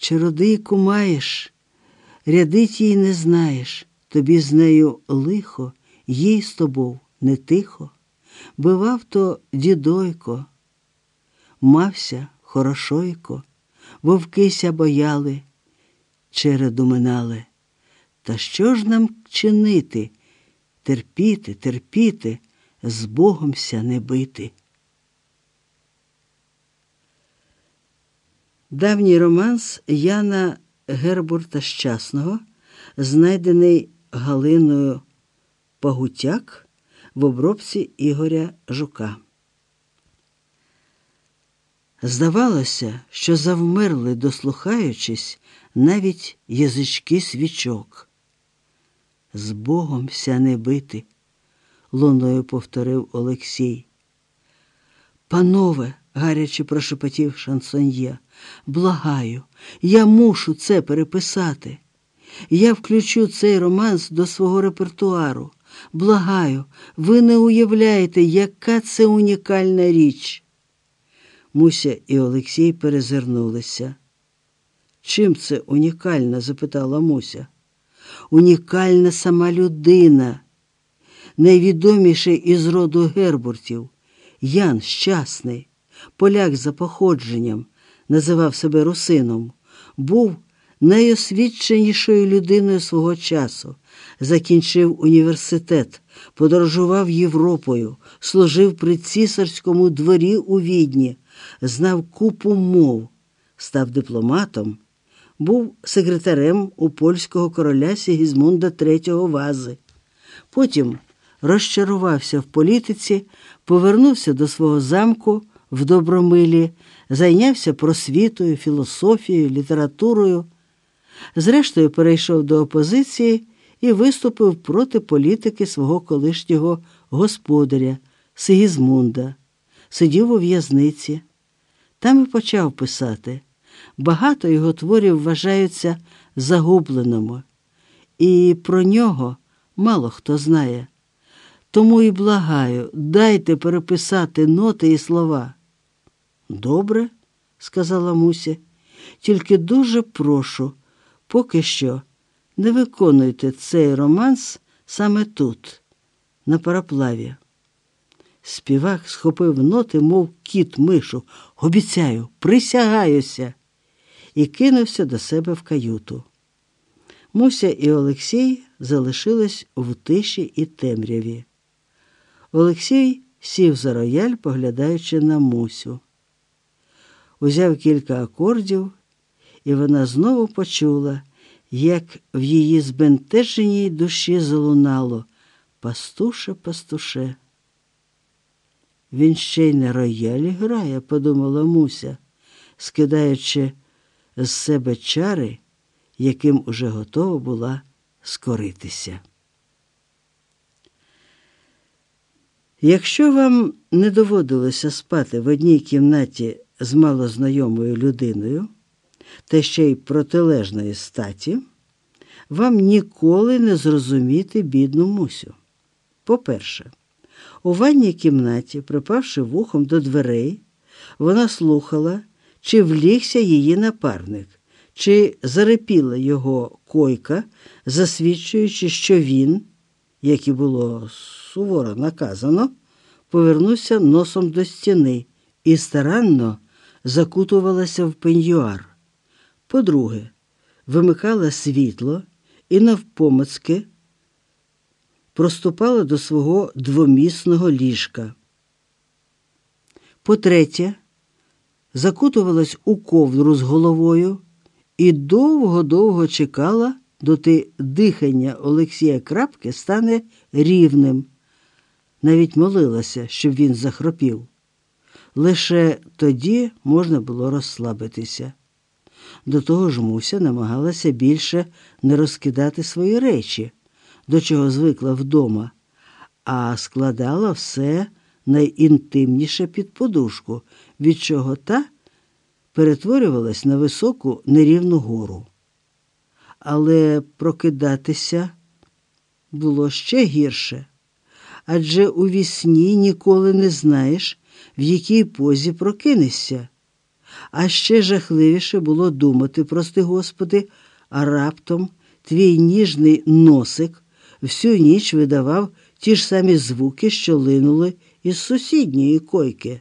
Чародийку маєш, рядить їй не знаєш, тобі з нею лихо, їй з тобою не тихо. Бивав то дідойко, мався хорошойко, вовкися бояли, череду минали. Та що ж нам чинити? Терпіти, терпіти, з Богомся не бити. Давній романс Яна Гербурта Щасного, знайдений Галиною Пагутяк в обробці Ігоря Жука. Здавалося, що завмерли, дослухаючись, навіть язички свічок. З Богом ся не бити, луною повторив Олексій. Панове, гаряче прошепотів шансоньє, благаю, я мушу це переписати. Я включу цей романс до свого репертуару. Благаю, ви не уявляєте, яка це унікальна річ. Муся і Олексій перезирнулися. Чим це унікальна? запитала Муся. Унікальна сама людина, найвідоміший із роду Гербуртів, Ян Щасний, поляк за походженням, називав себе русином, був найосвідченішою людиною свого часу, закінчив університет, подорожував Європою, служив при цісарському дворі у відні, знав купу мов, став дипломатом, був секретарем у польського короля Сігізмунда III Вази. Потім розчарувався в політиці, повернувся до свого замку в Добромилі, зайнявся просвітою, філософією, літературою. Зрештою, перейшов до опозиції і виступив проти політики свого колишнього господаря Сигізмунда, сидів у в'язниці. Там і почав писати. Багато його творів вважаються загубленими, і про нього мало хто знає. Тому і благаю, дайте переписати ноти і слова. Добре, сказала Муся, тільки дуже прошу, поки що не виконуйте цей романс саме тут, на параплаві. Співак схопив ноти, мов кіт мишу. Обіцяю, присягаюся, і кинувся до себе в каюту. Муся і Олексій залишились в тиші і темряві. Олексій сів за рояль, поглядаючи на Мусю. Узяв кілька акордів, і вона знову почула, як в її збентеженій душі залунало Пастуше, пастуше. Він ще й на роялі грає, подумала Муся, скидаючи з себе чари, яким уже готова була скоритися. Якщо вам не доводилося спати в одній кімнаті з малознайомою людиною, та ще й протилежної статі, вам ніколи не зрозуміти бідну Мусю. По-перше, у ванній кімнаті, припавши вухом до дверей, вона слухала, чи влігся її напарник, чи зарепіла його койка, засвідчуючи, що він, як і було суворо наказано, повернувся носом до стіни і старанно закутувалася в пеньюар. По-друге, вимикала світло і навпомацки проступала до свого двомісного ліжка. По-третє, закутувалась у ковдру з головою і довго-довго чекала, доти дихання Олексія Крапки стане рівним. Навіть молилася, щоб він захропів. Лише тоді можна було розслабитися. До того ж, Муся намагалася більше не розкидати свої речі, до чого звикла вдома, а складала все найінтимніше під подушку, від чого та перетворювалась на високу нерівну гору. Але прокидатися було ще гірше, адже у вісні ніколи не знаєш, в якій позі прокинешся А ще жахливіше було думати, прости Господи, а раптом твій ніжний носик всю ніч видавав ті ж самі звуки, що линули із сусідньої койки.